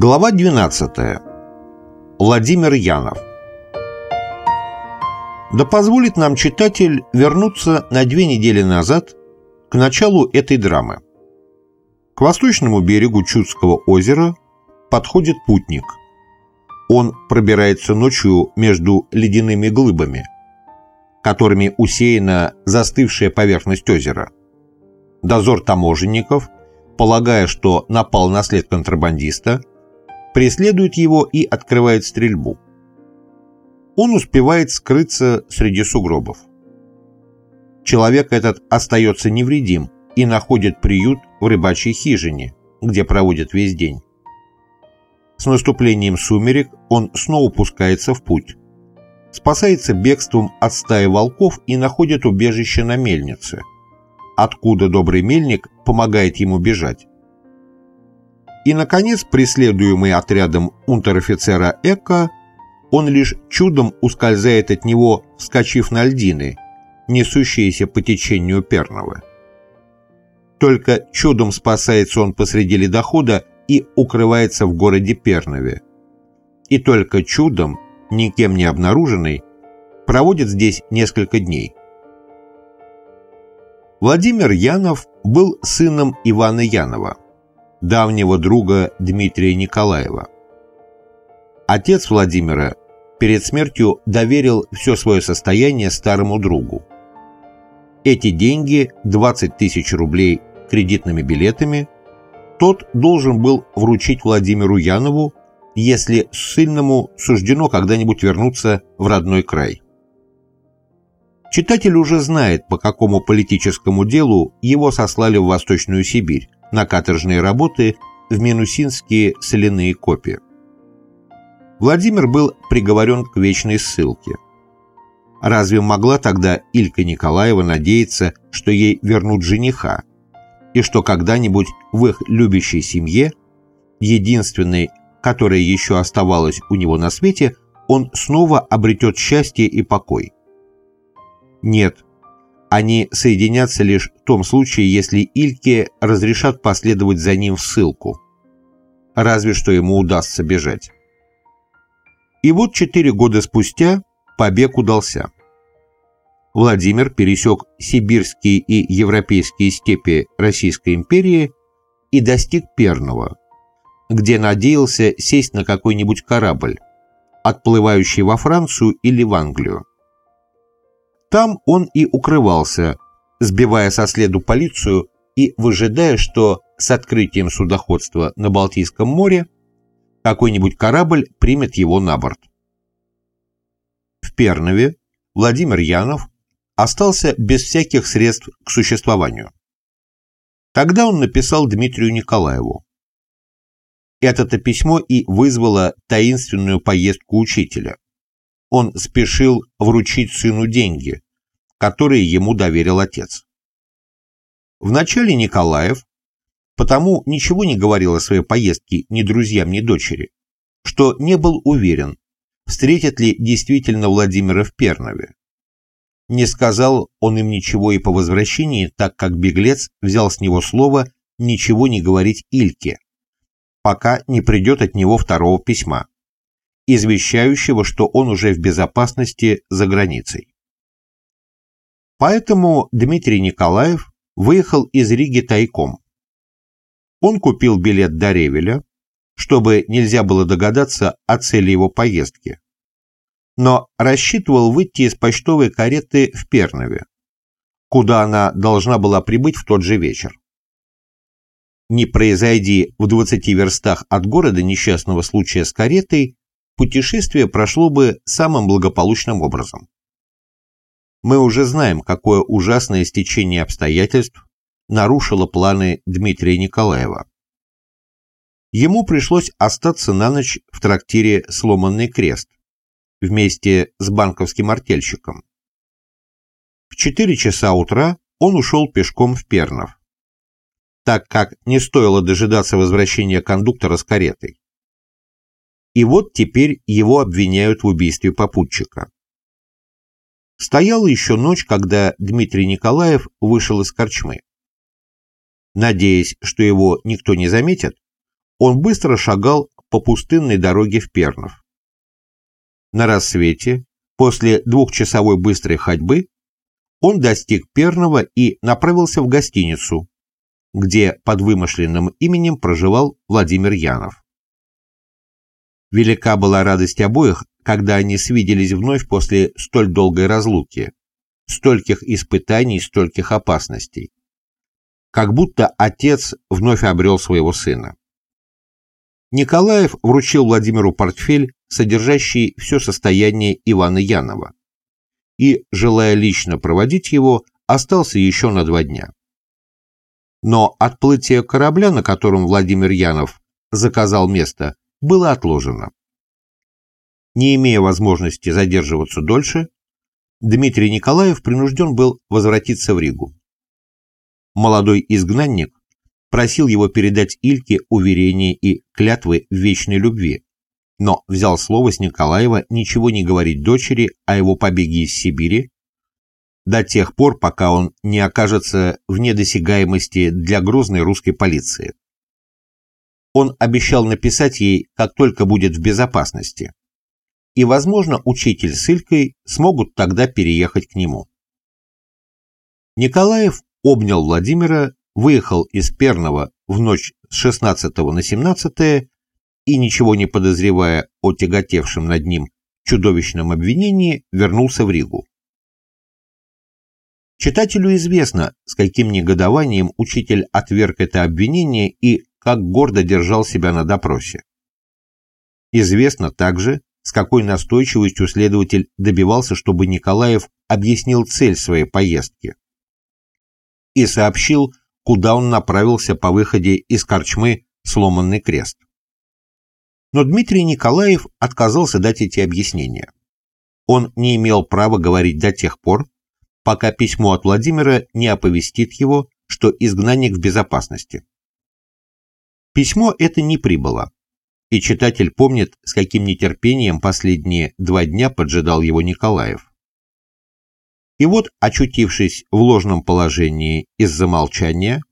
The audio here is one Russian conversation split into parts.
Глава 12. Владимир Янов. Да позволит нам читатель вернуться на две недели назад к началу этой драмы. К восточному берегу Чудского озера подходит путник. Он пробирается ночью между ледяными глыбами, которыми усеяна застывшая поверхность озера. Дозор таможенников, полагая, что напал на след контрабандиста, преследует его и открывает стрельбу. Он успевает скрыться среди сугробов. Человек этот остается невредим и находит приют в рыбачьей хижине, где проводит весь день. С наступлением сумерек он снова пускается в путь. Спасается бегством от стаи волков и находит убежище на мельнице, откуда добрый мельник помогает ему бежать. И, наконец, преследуемый отрядом унтер-офицера Эка, он лишь чудом ускользает от него, вскочив на льдины, несущиеся по течению Перного. Только чудом спасается он посреди ледохода и укрывается в городе Пернове. И только чудом, никем не обнаруженный, проводит здесь несколько дней. Владимир Янов был сыном Ивана Янова, давнего друга Дмитрия Николаева. Отец Владимира перед смертью доверил все свое состояние старому другу. Эти деньги, 20 тысяч рублей кредитными билетами, тот должен был вручить Владимиру Янову, если сильному суждено когда-нибудь вернуться в родной край. Читатель уже знает, по какому политическому делу его сослали в Восточную Сибирь на каторжные работы в Минусинские соляные копии. Владимир был приговорен к вечной ссылке. Разве могла тогда Илька Николаева надеяться, что ей вернут жениха, и что когда-нибудь в их любящей семье, единственной, которая еще оставалась у него на свете, он снова обретет счастье и покой? Нет, они соединятся лишь в том случае, если Ильке разрешат последовать за ним в ссылку. Разве что ему удастся бежать. И вот четыре года спустя побег удался. Владимир пересек сибирские и европейские степи Российской империи и достиг Перного, где надеялся сесть на какой-нибудь корабль, отплывающий во Францию или в Англию. Там он и укрывался, сбивая со следу полицию и выжидая, что с открытием судоходства на Балтийском море какой-нибудь корабль примет его на борт. В Пернове Владимир Янов остался без всяких средств к существованию. Тогда он написал Дмитрию Николаеву. Это-то письмо и вызвало таинственную поездку учителя он спешил вручить сыну деньги, которые ему доверил отец. Вначале Николаев потому ничего не говорил о своей поездке ни друзьям, ни дочери, что не был уверен, встретят ли действительно Владимира в Пернове. Не сказал он им ничего и по возвращении, так как беглец взял с него слово ничего не говорить Ильке, пока не придет от него второго письма извещающего, что он уже в безопасности за границей. Поэтому Дмитрий Николаев выехал из Риги тайком. Он купил билет до Ревеля, чтобы нельзя было догадаться о цели его поездки, но рассчитывал выйти из почтовой кареты в Пернове, куда она должна была прибыть в тот же вечер. Не произойди в 20 верстах от города несчастного случая с каретой, путешествие прошло бы самым благополучным образом. Мы уже знаем, какое ужасное стечение обстоятельств нарушило планы Дмитрия Николаева. Ему пришлось остаться на ночь в трактире «Сломанный крест» вместе с банковским артельщиком. В 4 часа утра он ушел пешком в Пернов, так как не стоило дожидаться возвращения кондуктора с каретой. И вот теперь его обвиняют в убийстве попутчика. Стояла еще ночь, когда Дмитрий Николаев вышел из корчмы. Надеясь, что его никто не заметит, он быстро шагал по пустынной дороге в Пернов. На рассвете, после двухчасовой быстрой ходьбы, он достиг Пернова и направился в гостиницу, где под вымышленным именем проживал Владимир Янов. Велика была радость обоих, когда они свиделись вновь после столь долгой разлуки, стольких испытаний, стольких опасностей. Как будто отец вновь обрел своего сына. Николаев вручил Владимиру портфель, содержащий все состояние Ивана Янова, и, желая лично проводить его, остался еще на два дня. Но отплытие корабля, на котором Владимир Янов заказал место, было отложено. Не имея возможности задерживаться дольше, Дмитрий Николаев принужден был возвратиться в Ригу. Молодой изгнанник просил его передать Ильке уверение и клятвы в вечной любви, но взял слово с Николаева ничего не говорить дочери о его побеге из Сибири до тех пор, пока он не окажется вне досягаемости для грозной русской полиции. Он обещал написать ей, как только будет в безопасности. И, возможно, учитель с Илькой смогут тогда переехать к нему. Николаев обнял Владимира, выехал из Перного в ночь с 16 на 17 и, ничего не подозревая о тяготевшем над ним чудовищном обвинении, вернулся в Ригу. Читателю известно, с каким негодованием учитель отверг это обвинение и как гордо держал себя на допросе. Известно также, с какой настойчивостью следователь добивался, чтобы Николаев объяснил цель своей поездки и сообщил, куда он направился по выходе из корчмы «Сломанный крест». Но Дмитрий Николаев отказался дать эти объяснения. Он не имел права говорить до тех пор, пока письмо от Владимира не оповестит его, что изгнанник в безопасности. Письмо это не прибыло, и читатель помнит, с каким нетерпением последние два дня поджидал его Николаев. И вот, очутившись в ложном положении из-за молчания,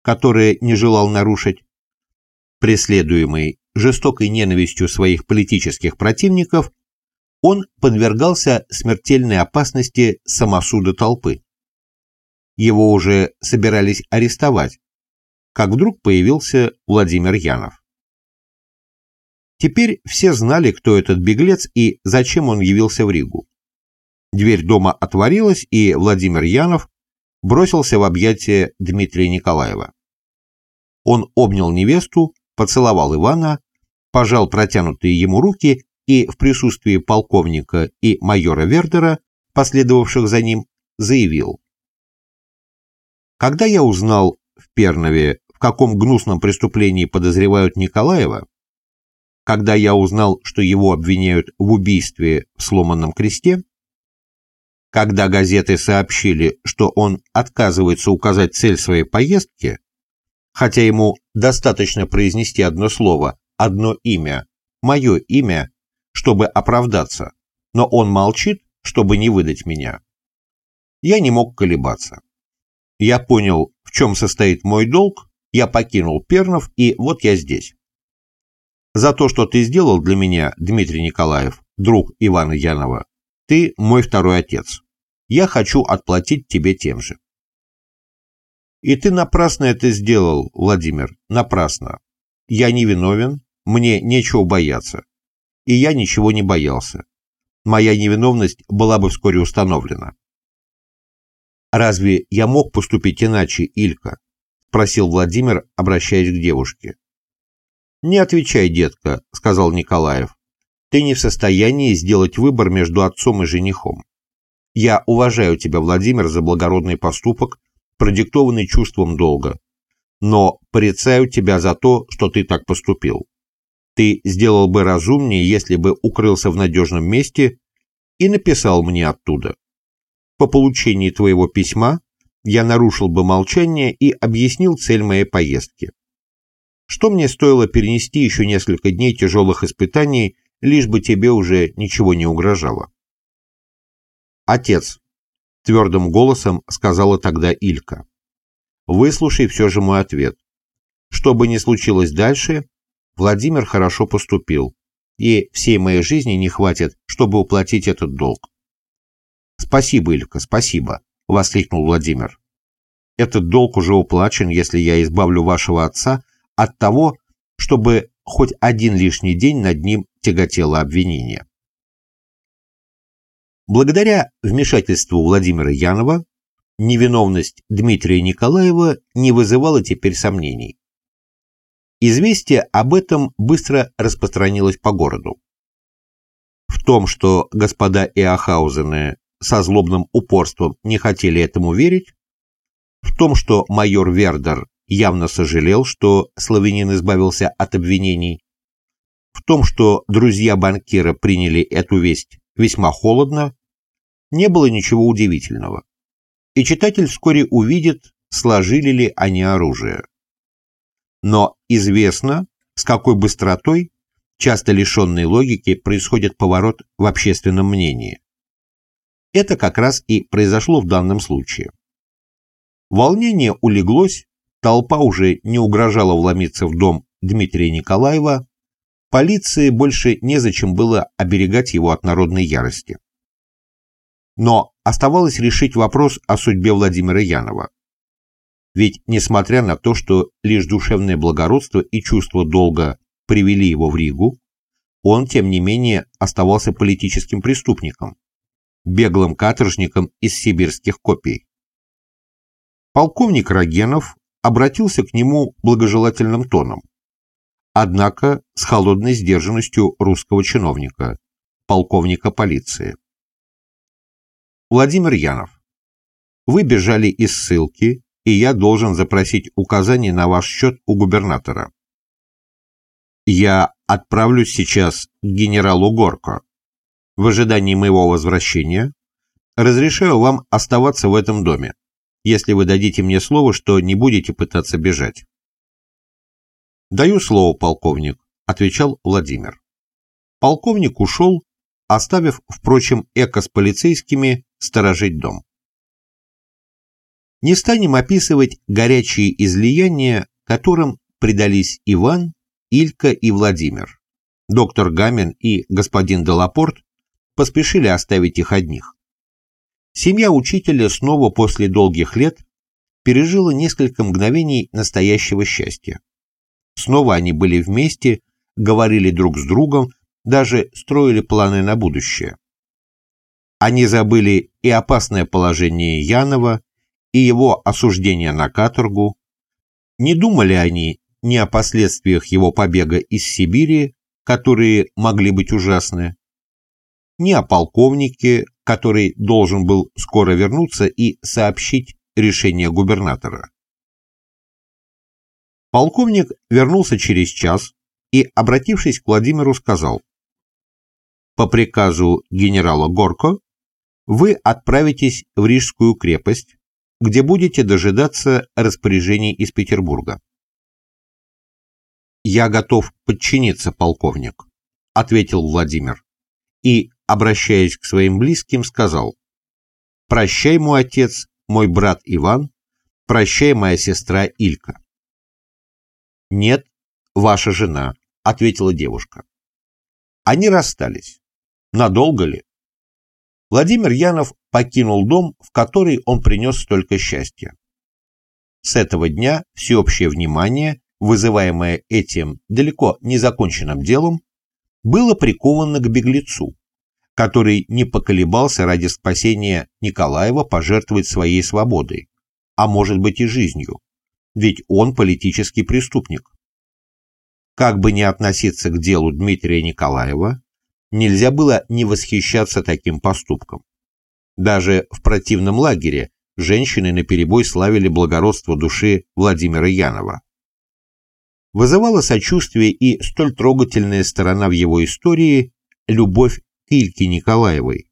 которое не желал нарушить, преследуемый жестокой ненавистью своих политических противников, он подвергался смертельной опасности самосуда толпы. Его уже собирались арестовать, как вдруг появился Владимир Янов. Теперь все знали, кто этот беглец и зачем он явился в Ригу. Дверь дома отворилась, и Владимир Янов бросился в объятия Дмитрия Николаева. Он обнял невесту, поцеловал Ивана, пожал протянутые ему руки и в присутствии полковника и майора Вердера, последовавших за ним, заявил. Когда я узнал в Пернове, в каком гнусном преступлении подозревают Николаева, когда я узнал, что его обвиняют в убийстве в сломанном кресте, когда газеты сообщили, что он отказывается указать цель своей поездки, хотя ему достаточно произнести одно слово, одно имя, мое имя, чтобы оправдаться, но он молчит, чтобы не выдать меня. Я не мог колебаться. Я понял, в чем состоит мой долг, я покинул Пернов, и вот я здесь. За то, что ты сделал для меня, Дмитрий Николаев, друг Ивана Янова, ты мой второй отец. Я хочу отплатить тебе тем же. И ты напрасно это сделал, Владимир, напрасно. Я не виновен, мне нечего бояться. И я ничего не боялся. Моя невиновность была бы вскоре установлена. «Разве я мог поступить иначе, Илька?» — спросил Владимир, обращаясь к девушке. «Не отвечай, детка», — сказал Николаев. «Ты не в состоянии сделать выбор между отцом и женихом. Я уважаю тебя, Владимир, за благородный поступок, продиктованный чувством долга, но порицаю тебя за то, что ты так поступил. Ты сделал бы разумнее, если бы укрылся в надежном месте и написал мне оттуда. По получении твоего письма я нарушил бы молчание и объяснил цель моей поездки. Что мне стоило перенести еще несколько дней тяжелых испытаний, лишь бы тебе уже ничего не угрожало. Отец, твердым голосом сказала тогда Илька. Выслушай все же мой ответ. Что бы ни случилось дальше, Владимир хорошо поступил, и всей моей жизни не хватит, чтобы уплатить этот долг. «Спасибо, Илька, спасибо», — воскликнул Владимир. «Этот долг уже уплачен, если я избавлю вашего отца от того, чтобы хоть один лишний день над ним тяготело обвинение». Благодаря вмешательству Владимира Янова невиновность Дмитрия Николаева не вызывала теперь сомнений. Известие об этом быстро распространилось по городу. В том, что господа Иохаузены со злобным упорством не хотели этому верить, в том, что майор Вердер явно сожалел, что славянин избавился от обвинений, в том, что друзья банкира приняли эту весть весьма холодно, не было ничего удивительного. И читатель вскоре увидит, сложили ли они оружие. Но известно, с какой быстротой, часто лишенной логики, происходит поворот в общественном мнении. Это как раз и произошло в данном случае. Волнение улеглось, толпа уже не угрожала вломиться в дом Дмитрия Николаева, полиции больше незачем было оберегать его от народной ярости. Но оставалось решить вопрос о судьбе Владимира Янова. Ведь, несмотря на то, что лишь душевное благородство и чувство долга привели его в Ригу, он, тем не менее, оставался политическим преступником, беглым каторжником из сибирских копий. Полковник Рогенов обратился к нему благожелательным тоном, однако с холодной сдержанностью русского чиновника, полковника полиции. Владимир Янов, вы бежали из ссылки, и я должен запросить указания на ваш счет у губернатора. Я отправлюсь сейчас к генералу Горко. В ожидании моего возвращения разрешаю вам оставаться в этом доме, если вы дадите мне слово, что не будете пытаться бежать. «Даю слово, полковник», — отвечал Владимир. Полковник ушел, оставив, впрочем, эко с полицейскими сторожить дом. Не станем описывать горячие излияния, которым предались Иван, Илька и Владимир. Доктор Гамин и господин Делапорт поспешили оставить их одних. Семья учителя снова после долгих лет пережила несколько мгновений настоящего счастья. Снова они были вместе, говорили друг с другом, даже строили планы на будущее. Они забыли и опасное положение Янова, и его осуждение на каторгу. Не думали они ни о последствиях его побега из Сибири, которые могли быть ужасны, ни о полковнике, который должен был скоро вернуться и сообщить решение губернатора. Полковник вернулся через час и, обратившись к Владимиру, сказал, «По приказу генерала Горко вы отправитесь в Рижскую крепость, где будете дожидаться распоряжений из Петербурга. «Я готов подчиниться, полковник», — ответил Владимир, и, обращаясь к своим близким, сказал, «Прощай, мой отец, мой брат Иван, прощай, моя сестра Илька». «Нет, ваша жена», — ответила девушка. Они расстались. Надолго ли? Владимир Янов покинул дом, в который он принес столько счастья. С этого дня всеобщее внимание, вызываемое этим далеко незаконченным делом, было приковано к беглецу, который не поколебался ради спасения Николаева пожертвовать своей свободой, а может быть и жизнью, ведь он политический преступник. Как бы ни относиться к делу Дмитрия Николаева, нельзя было не восхищаться таким поступком. Даже в противном лагере женщины наперебой славили благородство души Владимира Янова. Вызывала сочувствие и столь трогательная сторона в его истории – любовь к Ильке Николаевой,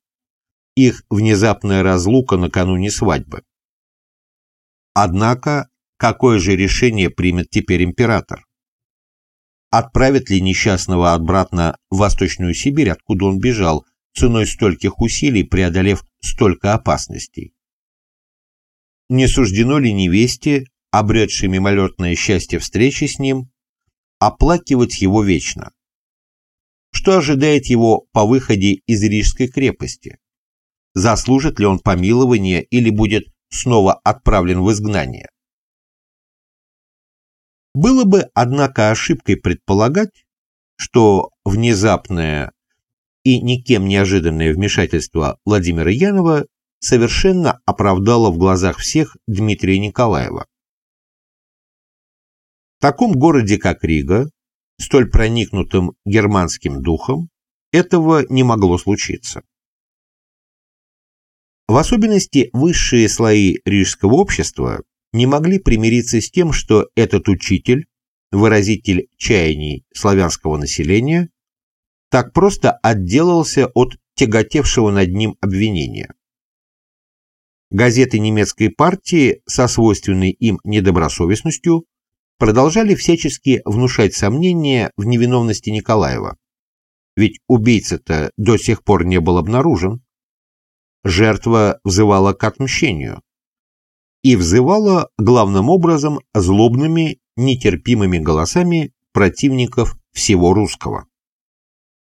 их внезапная разлука накануне свадьбы. Однако, какое же решение примет теперь император? Отправят ли несчастного обратно в Восточную Сибирь, откуда он бежал, ценой стольких усилий преодолев столько опасностей? Не суждено ли невесте, обретшей мимолетное счастье встречи с ним, оплакивать его вечно. Что ожидает его по выходе из Рижской крепости? Заслужит ли он помилования или будет снова отправлен в изгнание? Было бы, однако, ошибкой предполагать, что внезапное и никем неожиданное вмешательство Владимира Янова совершенно оправдало в глазах всех Дмитрия Николаева. В таком городе, как Рига, столь проникнутым германским духом, этого не могло случиться. В особенности высшие слои рижского общества не могли примириться с тем, что этот учитель, выразитель чаяний славянского населения, так просто отделался от тяготевшего над ним обвинения. Газеты немецкой партии со свойственной им недобросовестностью продолжали всячески внушать сомнения в невиновности Николаева. Ведь убийца-то до сих пор не был обнаружен. Жертва взывала к отмщению. И взывала главным образом злобными, нетерпимыми голосами противников всего русского.